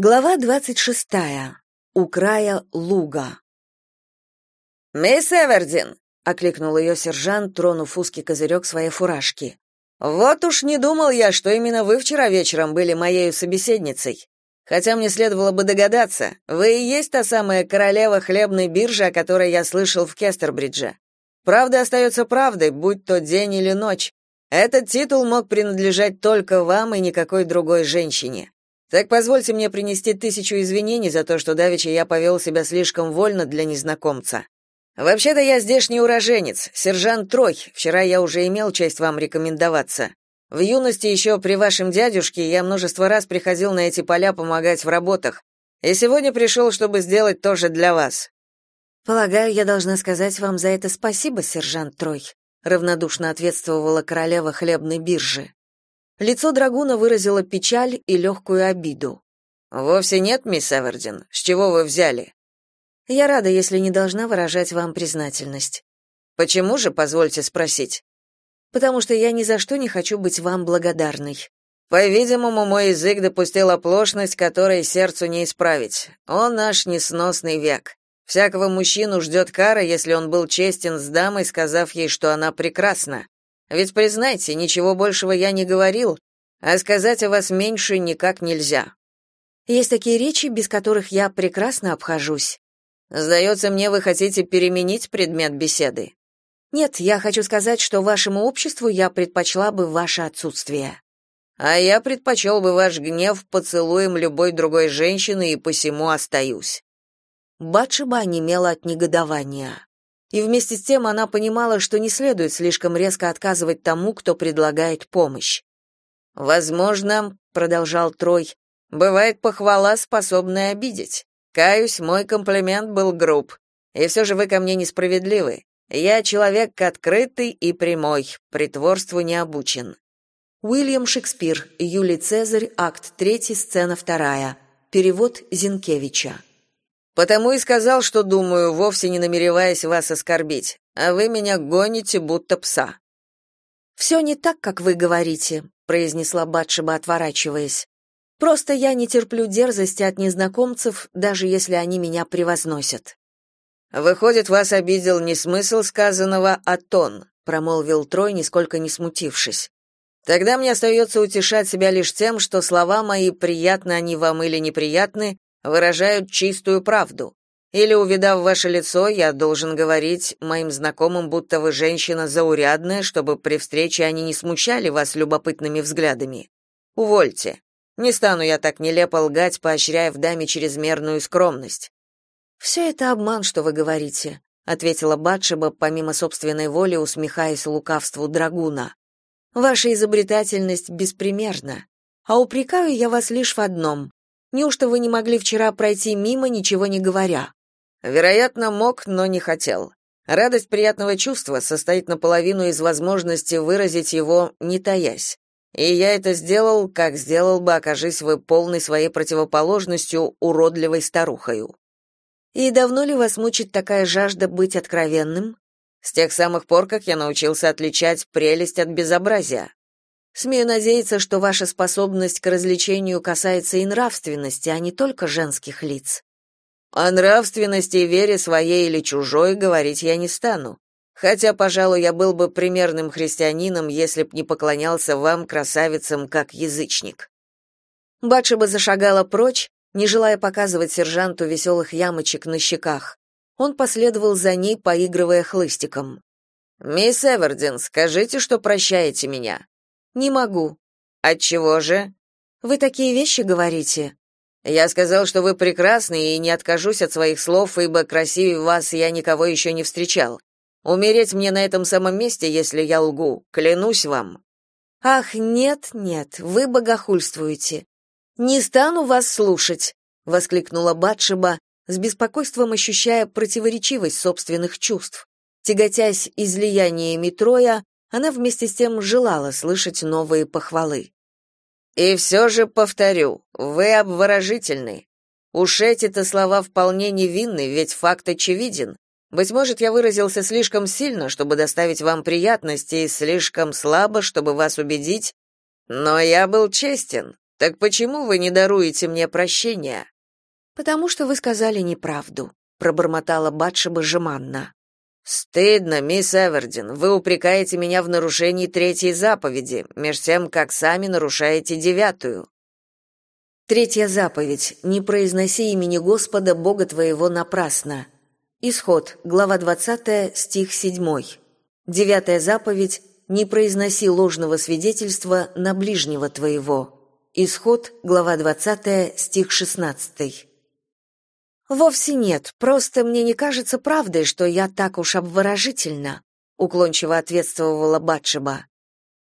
Глава двадцать шестая. У края луга. «Мисс Эвердин!» — окликнул ее сержант, тронув узкий козырек своей фуражки. «Вот уж не думал я, что именно вы вчера вечером были моей собеседницей. Хотя мне следовало бы догадаться, вы и есть та самая королева хлебной биржи, о которой я слышал в Кестербридже. Правда остается правдой, будь то день или ночь. Этот титул мог принадлежать только вам и никакой другой женщине. Так позвольте мне принести тысячу извинений за то, что давеча я повел себя слишком вольно для незнакомца. Вообще-то я здешний уроженец, сержант Трой. Вчера я уже имел честь вам рекомендоваться. В юности еще при вашем дядюшке я множество раз приходил на эти поля помогать в работах. И сегодня пришел, чтобы сделать то же для вас. Полагаю, я должна сказать вам за это спасибо, сержант Трой, равнодушно ответствовала королева хлебной биржи. Лицо драгуна выразило печаль и легкую обиду. Вовсе нет, мисс Эвердин. С чего вы взяли? Я рада, если не должна выражать вам признательность. Почему же, позвольте спросить? Потому что я ни за что не хочу быть вам благодарной. По-видимому, мой язык допустил оплошность, которой сердцу не исправить. Он наш несносный век. Всякого мужчину ждет кара, если он был честен с дамой, сказав ей, что она прекрасна. Ведь признайте, ничего большего я не говорил, а сказать о вас меньше никак нельзя. Есть такие речи, без которых я прекрасно обхожусь. Сдается мне, вы хотите переменить предмет беседы. Нет, я хочу сказать, что вашему обществу я предпочла бы ваше отсутствие. А я предпочел бы ваш гнев поцелуем любой другой женщины и посему остаюсь. Батшеба онемела от негодования и вместе с тем она понимала, что не следует слишком резко отказывать тому, кто предлагает помощь. «Возможно, — продолжал Трой, — бывает похвала, способная обидеть. Каюсь, мой комплимент был груб. И все же вы ко мне несправедливы. Я человек открытый и прямой, притворству не обучен». Уильям Шекспир, Юлий Цезарь, акт 3, сцена 2. Перевод Зинкевича. Потому и сказал, что думаю, вовсе не намереваясь вас оскорбить, а вы меня гоните будто пса. «Все не так, как вы говорите, произнесла Батшеба, отворачиваясь. Просто я не терплю дерзости от незнакомцев, даже если они меня превозносят. Выходит, вас обидел не смысл сказанного, а тон, промолвил Трой, нисколько не смутившись. Тогда мне остается утешать себя лишь тем, что слова мои, приятны они вам или неприятны, выражают чистую правду. Или, увидав ваше лицо, я должен говорить моим знакомым, будто вы женщина заурядная, чтобы при встрече они не смущали вас любопытными взглядами. Увольте. Не стану я так нелепо лгать, поощряя в даме чрезмерную скромность. «Все это обман, что вы говорите», — ответила Батшеба, помимо собственной воли усмехаясь лукавству драгуна. «Ваша изобретательность беспримерна, а упрекаю я вас лишь в одном. Неужто вы не могли вчера пройти мимо, ничего не говоря? Вероятно, мог, но не хотел. Радость приятного чувства состоит наполовину из возможности выразить его, не таясь. И я это сделал, как сделал бы, окажись вы полной своей противоположностью уродливой старухою. И давно ли вас мучит такая жажда быть откровенным? С тех самых пор, как я научился отличать прелесть от безобразия. Смею надеяться, что ваша способность к развлечению касается и нравственности, а не только женских лиц. О нравственности и вере своей или чужой говорить я не стану. Хотя, пожалуй, я был бы примерным христианином, если б не поклонялся вам, красавицам, как язычник. Батшеба зашагала прочь, не желая показывать сержанту веселых ямочек на щеках. Он последовал за ней, поигрывая хлыстиком. «Мисс Эвердин, скажите, что прощаете меня. Не могу. Отчего же? Вы такие вещи говорите. Я сказал, что вы прекрасны и не откажусь от своих слов, ибо красивее вас я никого еще не встречал. Умереть мне на этом самом месте, если я лгу, клянусь вам. Ах, нет, нет, вы богохульствуете. Не стану вас слушать, воскликнула Батшеба, с беспокойством ощущая противоречивость собственных чувств. Тяготясь излияниями Троя, она вместе с тем желала слышать новые похвалы. «И все же повторю, вы обворожительны. Уж эти-то слова вполне невинны, ведь факт очевиден. Быть может, я выразился слишком сильно, чтобы доставить вам приятности, и слишком слабо, чтобы вас убедить, но я был честен. Так почему вы не даруете мне прощения? Потому что вы сказали неправду, пробормотала Батшеба жеманно. Стыдно, мисс Эвердин. Вы упрекаете меня в нарушении третьей заповеди, меж тем как сами нарушаете девятую. Третья заповедь: не произноси имени Господа Бога твоего напрасно. Исход, глава 20, стих 7. Девятая заповедь: не произноси ложного свидетельства на ближнего твоего. Исход, глава 20, стих 16. Вовсе нет, просто мне не кажется правдой, что я так уж обворожительна, уклончиво ответствовала Батшеба.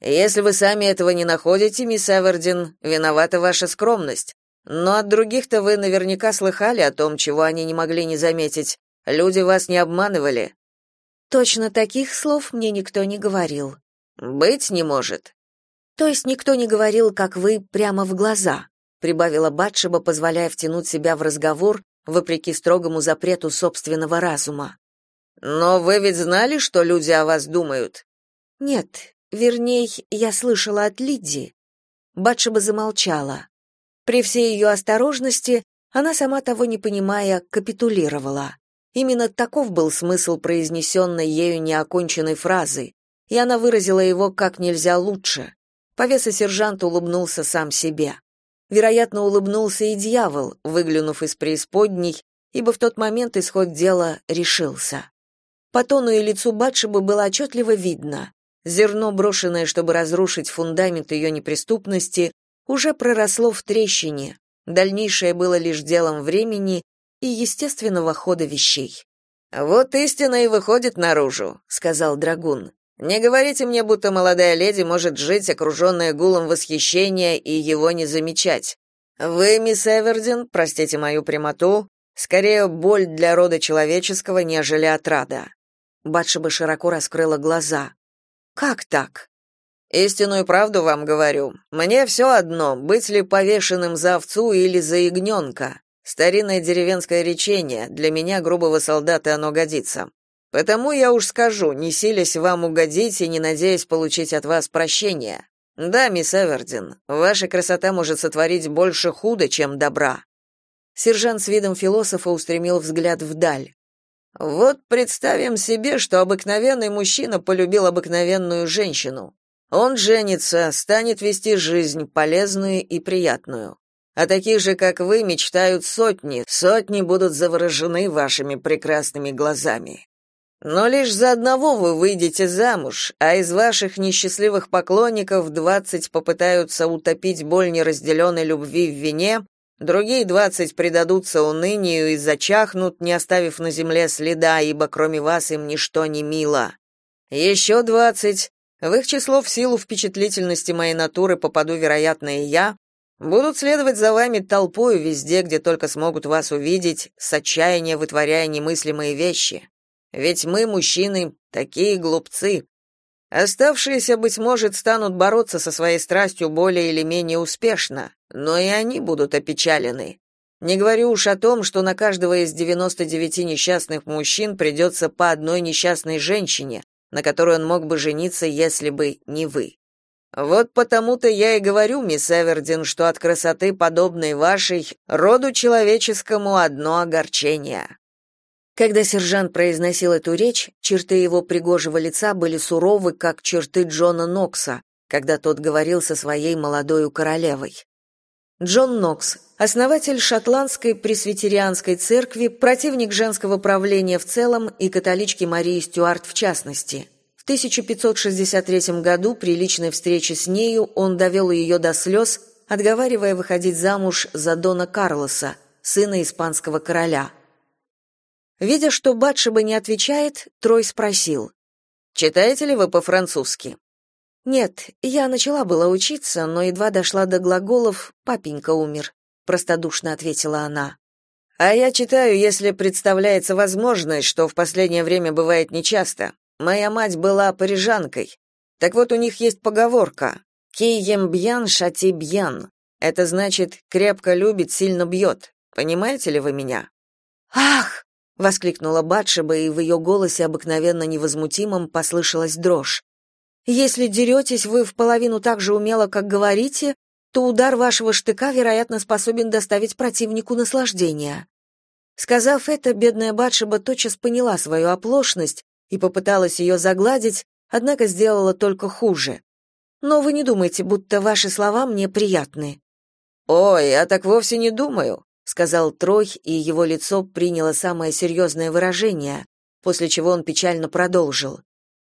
Если вы сами этого не находите, мисс Эвердин, виновата ваша скромность. Но от других-то вы наверняка слыхали о том, чего они не могли не заметить. Люди вас не обманывали. Точно таких слов мне никто не говорил. Быть не может. То есть никто не говорил, как вы, прямо в глаза, прибавила Батшеба, позволяя втянуть себя в разговор, вопреки строгому запрету собственного разума. Но вы ведь знали, что люди о вас думают? Нет, вернее, я слышала от Лидии. Батшеба замолчала. При всей ее осторожности она сама того не понимая капитулировала. Именно таков был смысл произнесенной ею неоконченной фразы, и она выразила его как нельзя лучше. Повеса-сержант улыбнулся сам себе. Вероятно, улыбнулся и дьявол, выглянув из преисподней, ибо в тот момент исход дела решился. По тону и лицу Батшебы было отчетливо видно. Зерно, брошенное, чтобы разрушить фундамент ее неприступности, уже проросло в трещине. Дальнейшее было лишь делом времени и естественного хода вещей. «Вот истина и выходит наружу», — сказал Драгун. Не говорите мне, будто молодая леди может жить, окруженная гулом восхищения, и его не замечать. Вы, мисс Эвердин, простите мою прямоту, скорее боль для рода человеческого, нежели отрада. Батшеба широко раскрыла глаза. Как так? Истинную правду вам говорю. Мне все одно, быть ли повешенным за овцу или за ягненка. Старинное деревенское речение, для меня грубого солдата оно годится. Потому я уж скажу, не силясь вам угодить и не надеясь получить от вас прощения. Да, мисс Эвердин, ваша красота может сотворить больше худа, чем добра. Сержант с видом философа устремил взгляд вдаль. Вот представим себе, что обыкновенный мужчина полюбил обыкновенную женщину. Он женится, станет вести жизнь полезную и приятную. А таких же, как вы, мечтают сотни, сотни будут заворожены вашими прекрасными глазами. Но лишь за одного вы выйдете замуж, а из ваших несчастливых поклонников двадцать попытаются утопить боль неразделенной любви в вине, другие двадцать предадутся унынию и зачахнут, не оставив на земле следа, ибо кроме вас им ничто не мило. Еще двадцать, в их число в силу впечатлительности моей натуры попаду, вероятно, и я, будут следовать за вами толпою везде, где только смогут вас увидеть, с отчаяния вытворяя немыслимые вещи. Ведь мы, мужчины, такие глупцы. Оставшиеся, быть может, станут бороться со своей страстью более или менее успешно, но и они будут опечалены. Не говорю уж о том, что на каждого из 99 несчастных мужчин придется по одной несчастной женщине, на которой он мог бы жениться, если бы не вы. Вот потому-то я и говорю, мисс Эвердин, что от красоты, подобной вашей, роду человеческому одно огорчение. Когда сержант произносил эту речь, черты его пригожего лица были суровы, как черты Джона Нокса, когда тот говорил со своей молодой королевой. Джон Нокс, основатель шотландской пресвитерианской церкви, противник женского правления в целом и католички Марии Стюарт в частности. В 1563 году при личной встрече с нею он довел ее до слез, отговаривая выходить замуж за Дона Карлоса, сына испанского короля – Видя, что Батшеба не отвечает, Трой спросил. «Читаете ли вы по-французски?» «Нет, я начала было учиться, но едва дошла до глаголов «папенька умер», — простодушно ответила она. «А я читаю, если представляется возможность, что в последнее время бывает нечасто. Моя мать была парижанкой. Так вот, у них есть поговорка «Кием бьян, шати бьян». Это значит «крепко любит, сильно бьет». Понимаете ли вы меня?» «Ах!» Воскликнула Батшеба, и в ее голосе обыкновенно невозмутимом послышалась дрожь. Если деретесь вы в половину так же умело, как говорите, то удар вашего штыка, вероятно, способен доставить противнику наслаждение. Сказав это, бедная Батшеба тотчас поняла свою оплошность и попыталась ее загладить, однако сделала только хуже. Но вы не думайте, будто ваши слова мне приятны. Ой, я так вовсе не думаю, сказал Трой, и его лицо приняло самое серьезное выражение, после чего он печально продолжил.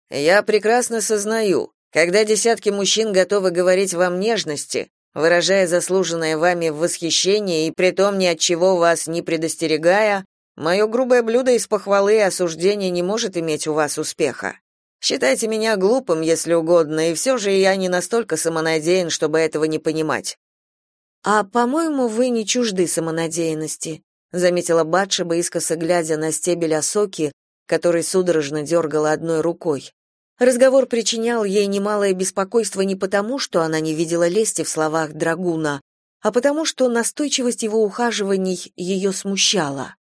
Я прекрасно сознаю, когда десятки мужчин готовы говорить вам нежности, выражая заслуженное вами восхищение и притом ни от чего вас не предостерегая, мое грубое блюдо из похвалы и осуждения не может иметь у вас успеха. Считайте меня глупым, если угодно, и все же я не настолько самонадеян, чтобы этого не понимать. А, по-моему, вы не чужды самонадеянности, заметила Батшеба, искоса глядя на стебель осоки, который судорожно дергала одной рукой. Разговор причинял ей немалое беспокойство не потому, что она не видела лести в словах Драгуна, а потому что настойчивость его ухаживаний ее смущала.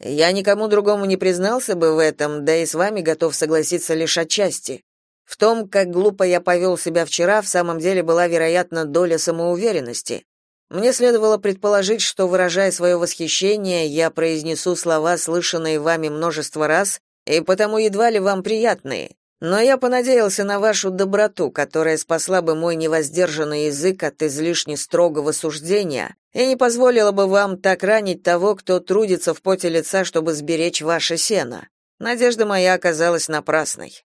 «Я никому другому не признался бы в этом, да и с вами готов согласиться лишь отчасти. В том, как глупо я повел себя вчера, в самом деле была, вероятно, доля самоуверенности. Мне следовало предположить, что, выражая свое восхищение, я произнесу слова, слышанные вами множество раз, и потому едва ли вам приятные, но я понадеялся на вашу доброту, которая спасла бы мой невоздержанный язык от излишне строгого суждения и не позволила бы вам так ранить того, кто трудится в поте лица, чтобы сберечь ваше сено. Надежда моя оказалась напрасной.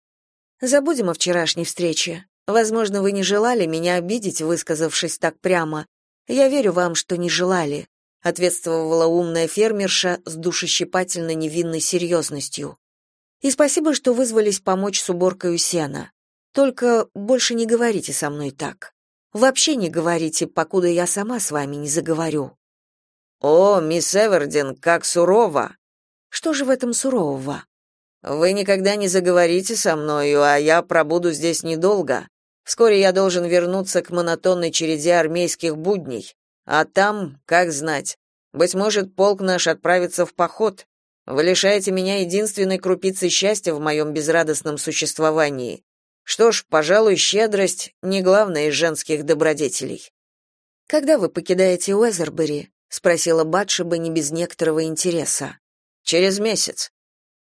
Забудем о вчерашней встрече. Возможно, вы не желали меня обидеть, высказавшись так прямо. Я верю вам, что не желали, ответствовала умная фермерша с душещипательно невинной серьезностью. И спасибо, что вызвались помочь с уборкой у сена. Только больше не говорите со мной так. Вообще не говорите, покуда я сама с вами не заговорю. О, мисс Эвердин, как сурово. Что же в этом сурового? Вы никогда не заговорите со мною, а я пробуду здесь недолго. Вскоре я должен вернуться к монотонной череде армейских будней, а там, как знать, быть может, полк наш отправится в поход. Вы лишаете меня единственной крупицы счастья в моем безрадостном существовании. Что ж, пожалуй, щедрость не главная из женских добродетелей. Когда вы покидаете Уэзербери? спросила Батшеба не без некоторого интереса. Через месяц.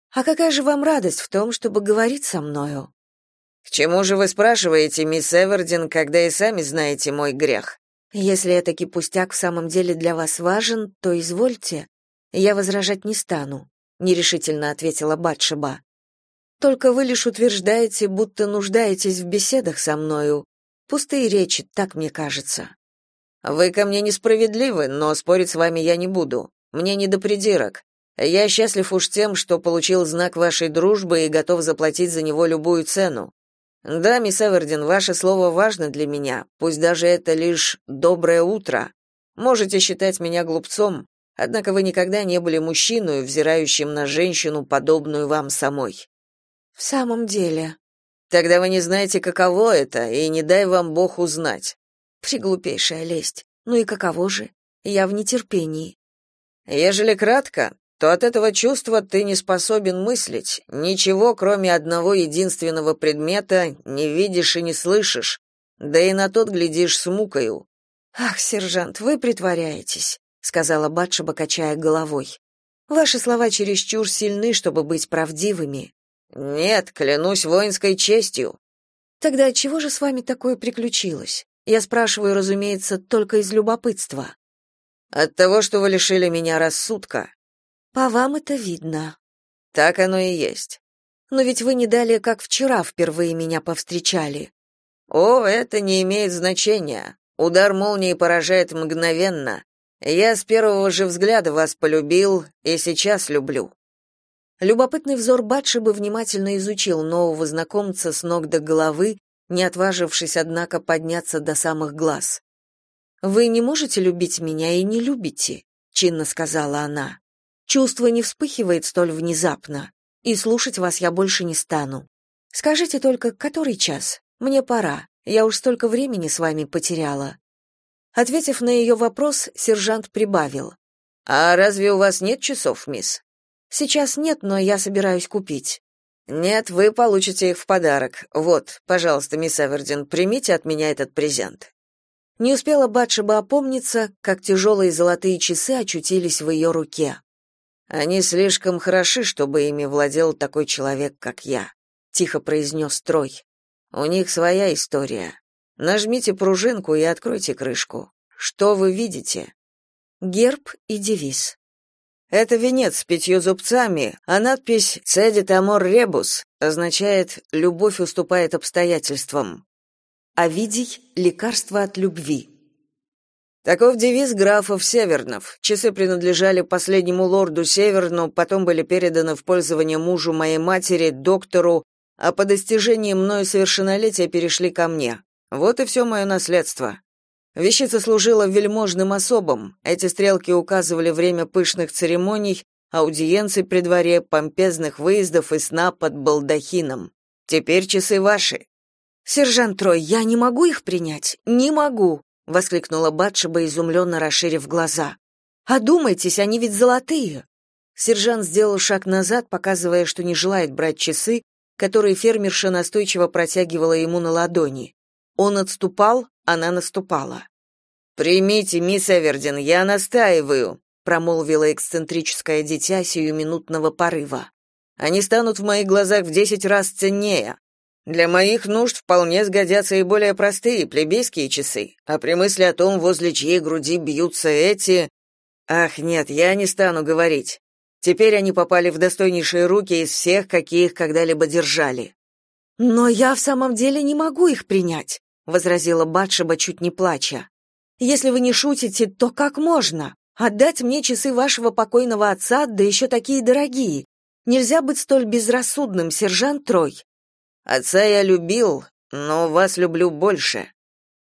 А какая же вам радость в том, чтобы говорить со мною? К чему же вы спрашиваете, мисс Эвердин, когда и сами знаете мой грех? Если это пустяк в самом деле для вас важен, то извольте. Я возражать не стану нерешительно ответила Батшеба. Только вы лишь утверждаете, будто нуждаетесь в беседах со мною. Пустые речи, так мне кажется. Вы ко мне несправедливы, но спорить с вами я не буду. Мне не до придирок. Я счастлив уж тем, что получил знак вашей дружбы и готов заплатить за него любую цену. Да, мисс Эвердин, ваше слово важно для меня, пусть даже это лишь доброе утро. Можете считать меня глупцом, Однако вы никогда не были мужчиной, взирающим на женщину, подобную вам самой. В самом деле, тогда вы не знаете, каково это, и не дай вам Бог узнать. Приглупейшая лесть. Ну и каково же? Я в нетерпении. Ежели кратко, то от этого чувства ты не способен мыслить, ничего, кроме одного единственного предмета, не видишь и не слышишь, да и на тот глядишь с мукою. Ах, сержант, вы притворяетесь сказала Батшеба, качая головой. Ваши слова чересчур сильны, чтобы быть правдивыми. Нет, клянусь воинской честью. Тогда чего же с вами такое приключилось? Я спрашиваю, разумеется, только из любопытства. От того, что вы лишили меня рассудка. По вам это видно. Так оно и есть. Но ведь вы не далее, как вчера впервые меня повстречали. О, это не имеет значения. Удар молнии поражает мгновенно. Я с первого же взгляда вас полюбил и сейчас люблю. Любопытный взор Батшебы внимательно изучил нового знакомца с ног до головы, не отважившись, однако, подняться до самых глаз. «Вы не можете любить меня и не любите», — чинно сказала она. «Чувство не вспыхивает столь внезапно, и слушать вас я больше не стану. Скажите только, который час? Мне пора, я уж столько времени с вами потеряла. Ответив на ее вопрос, сержант прибавил: "А разве у вас нет часов, мисс?" "Сейчас нет, но я собираюсь купить". "Нет, вы получите их в подарок. Вот, пожалуйста, мисс Эвердин, примите от меня этот презент". Не успела Батшеба опомниться, как тяжелые золотые часы очутились в ее руке. «Они слишком хороши, чтобы ими владел такой человек, как я», — тихо произнес Трой. «У них своя история. Нажмите пружинку и откройте крышку. Что вы видите?» Герб и девиз. Это венец с пятью зубцами, а надпись «Цедит амор ребус» означает «любовь уступает обстоятельствам». Овидий — лекарство от любви. Таков девиз графов Севернов. Часы принадлежали последнему лорду Северну, потом были переданы в пользование мужу моей матери, доктору, а по достижении мною совершеннолетия перешли ко мне. Вот и все мое наследство. Вещица служила вельможным особам. Эти стрелки указывали время пышных церемоний, аудиенций при дворе, помпезных выездов и сна под балдахином. Теперь часы ваши. Сержант Трой, я не могу их принять. Не могу, воскликнула Батшеба, изумленно расширив глаза. Одумайтесь, они ведь золотые. Сержант сделал шаг назад, показывая, что не желает брать часы, которые фермерша настойчиво протягивала ему на ладони. Он отступал, она наступала. «Примите, мисс Эвердин, я настаиваю», — промолвила эксцентрическое дитя сиюминутного порыва. «Они станут в моих глазах в десять раз ценнее. Для моих нужд вполне сгодятся и более простые плебейские часы, а при мысли о том, возле чьей груди бьются эти... Ах, нет, я не стану говорить. Теперь они попали в достойнейшие руки из всех, какие их когда-либо держали. Но я в самом деле не могу их принять возразила Батшеба, чуть не плача. Если вы не шутите, то как можно? Отдать мне часы вашего покойного отца, да еще такие дорогие. Нельзя быть столь безрассудным, сержант Трой. Отца я любил, но вас люблю больше,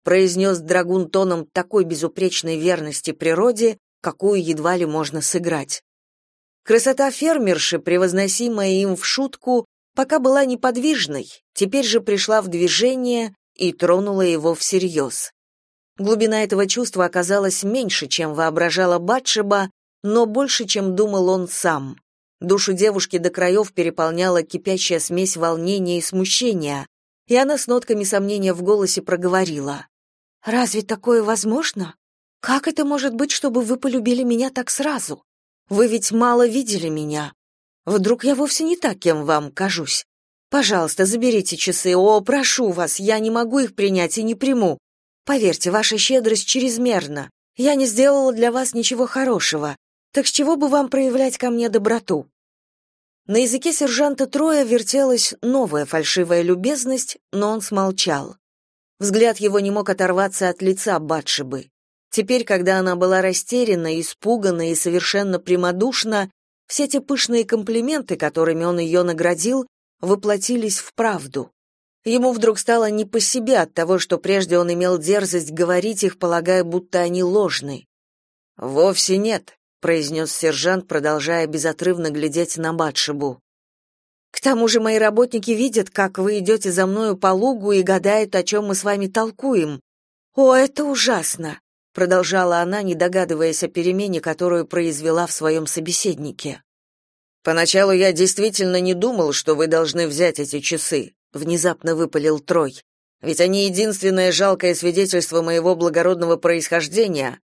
произнес драгун тоном такой безупречной верности природе, какую едва ли можно сыграть. Красота фермерши, превозносимая им в шутку, пока была неподвижной, теперь же пришла в движение и тронула его всерьез. Глубина этого чувства оказалась меньше, чем воображала Батшеба, но больше, чем думал он сам. Душу девушки до краев переполняла кипящая смесь волнения и смущения, и она с нотками сомнения в голосе проговорила. «Разве такое возможно? Как это может быть, чтобы вы полюбили меня так сразу? Вы ведь мало видели меня. Вдруг я вовсе не так, кем вам кажусь? Пожалуйста, заберите часы. О, прошу вас, я не могу их принять и не приму. Поверьте, ваша щедрость чрезмерна. Я не сделала для вас ничего хорошего. Так с чего бы вам проявлять ко мне доброту? На языке сержанта Троя вертелась новая фальшивая любезность, но он смолчал. Взгляд его не мог оторваться от лица Батшибы. Теперь, когда она была растеряна, испугана и совершенно прямодушна, все те пышные комплименты, которыми он ее наградил, воплотились в правду. Ему вдруг стало не по себе от того, что прежде он имел дерзость говорить их, полагая, будто они ложны. «Вовсе нет», — произнес сержант, продолжая безотрывно глядеть на Батшебу. «К тому же мои работники видят, как вы идете за мною по лугу и гадают, о чем мы с вами толкуем. О, это ужасно!» — продолжала она, не догадываясь о перемене, которую произвела в своем собеседнике. Поначалу я действительно не думал, что вы должны взять эти часы, внезапно выпалил Трой. Ведь они единственное жалкое свидетельство моего благородного происхождения.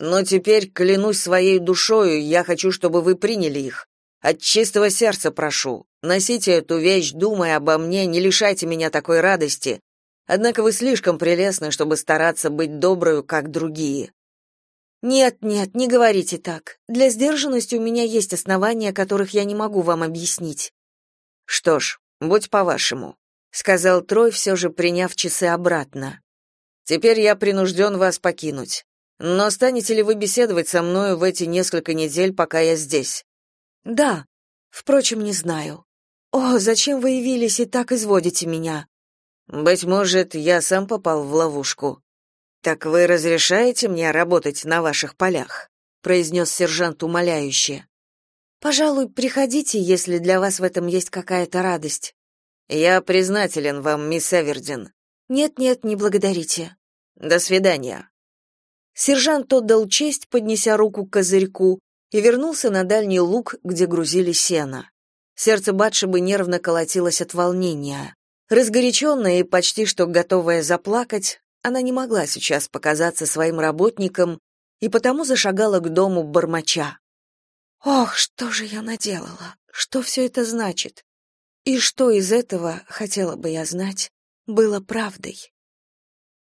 Но теперь клянусь своей душою, я хочу, чтобы вы приняли их. От чистого сердца прошу. Носите эту вещь, думая обо мне, не лишайте меня такой радости. Однако вы слишком прелестны, чтобы стараться быть доброю, как другие. Нет, нет, не говорите так. Для сдержанности у меня есть основания, которых я не могу вам объяснить. Что ж, будь по-вашему, сказал Трой, все же приняв часы обратно. Теперь я принужден вас покинуть. Но станете ли вы беседовать со мною в эти несколько недель, пока я здесь? Да. Впрочем, не знаю. О, зачем вы явились и так изводите меня? Быть может, я сам попал в ловушку. Так вы разрешаете мне работать на ваших полях? произнес сержант умоляюще. Пожалуй, приходите, если для вас в этом есть какая-то радость. Я признателен вам, мисс Эвердин. Нет-нет, не благодарите. До свидания. Сержант отдал честь, поднеся руку к козырьку, и вернулся на дальний луг, где грузили сено. Сердце Батшебы нервно колотилось от волнения. Разгоряченная и почти что готовая заплакать, Она не могла сейчас показаться своим работникам и потому зашагала к дому бормоча. Ох, что же я наделала? Что все это значит? И что из этого, хотела бы я знать, было правдой?